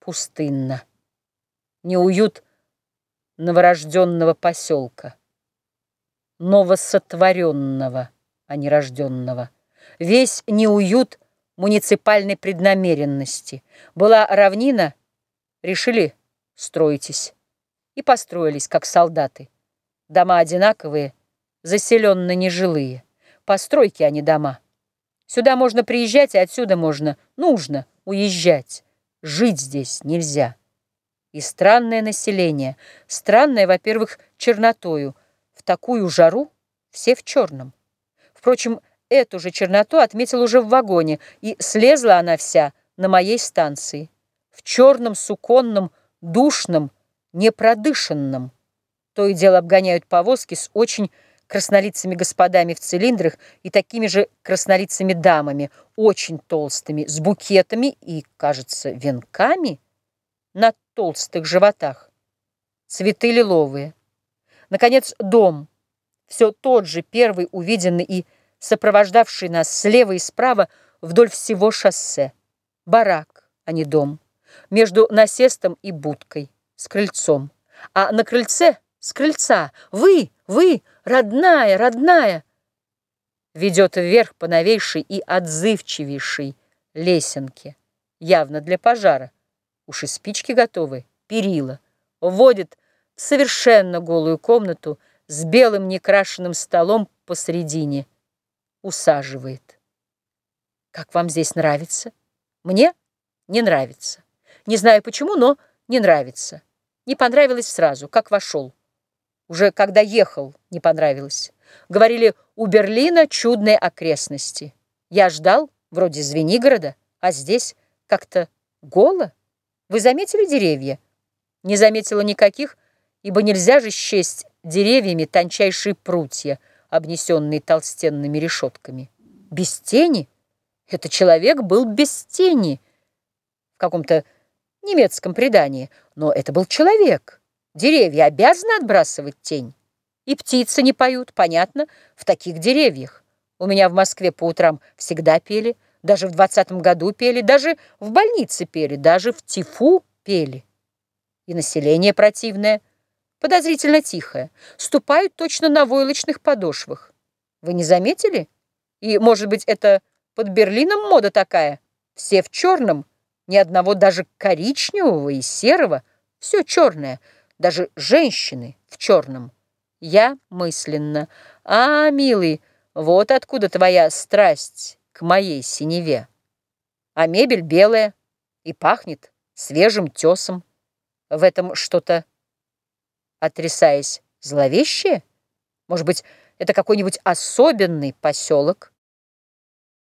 пустынно. Неуют новорожденного поселка, новосотворенного, а не рожденного. Весь неуют муниципальной преднамеренности. Была равнина, решили строитесь. И построились, как солдаты. Дома одинаковые, заселенно нежилые. Постройки, а не дома. Сюда можно приезжать, и отсюда можно, нужно уезжать. Жить здесь нельзя. И странное население. Странное, во-первых, чернотою. В такую жару все в черном. Впрочем, эту же черноту отметил уже в вагоне, и слезла она вся на моей станции. В черном, суконном, душном, непродышанном. То и дело обгоняют повозки с очень краснолицыми господами в цилиндрах и такими же краснолицыми дамами, очень толстыми, с букетами и, кажется, венками на толстых животах. Цветы лиловые. Наконец, дом. Все тот же первый увиденный и сопровождавший нас слева и справа вдоль всего шоссе. Барак, а не дом. Между насестом и будкой, с крыльцом. А на крыльце, с крыльца, вы, вы, родная, родная, ведет вверх по новейшей и отзывчивейшей лесенке, явно для пожара. Уж и спички готовы, перила. Вводит в совершенно голую комнату с белым некрашенным столом посредине. Усаживает. Как вам здесь нравится? Мне не нравится. Не знаю почему, но не нравится. Не понравилось сразу, как вошел. Уже когда ехал, не понравилось. Говорили, у Берлина чудные окрестности. Я ждал, вроде Звенигорода, а здесь как-то голо. Вы заметили деревья? Не заметила никаких, ибо нельзя же счесть деревьями тончайшие прутья, обнесенные толстенными решетками. Без тени? Это человек был без тени. В каком-то немецком предании. Но это был человек. Деревья обязаны отбрасывать тень. И птицы не поют, понятно, в таких деревьях. У меня в Москве по утрам всегда пели, даже в двадцатом году пели, даже в больнице пели, даже в ТИФУ пели. И население противное, подозрительно тихое, ступают точно на войлочных подошвах. Вы не заметили? И, может быть, это под Берлином мода такая? Все в черном, ни одного даже коричневого и серого, все черное — даже женщины в черном. Я мысленно. А, милый, вот откуда твоя страсть к моей синеве. А мебель белая и пахнет свежим тесом. В этом что-то, отрисаясь, зловещее? Может быть, это какой-нибудь особенный поселок?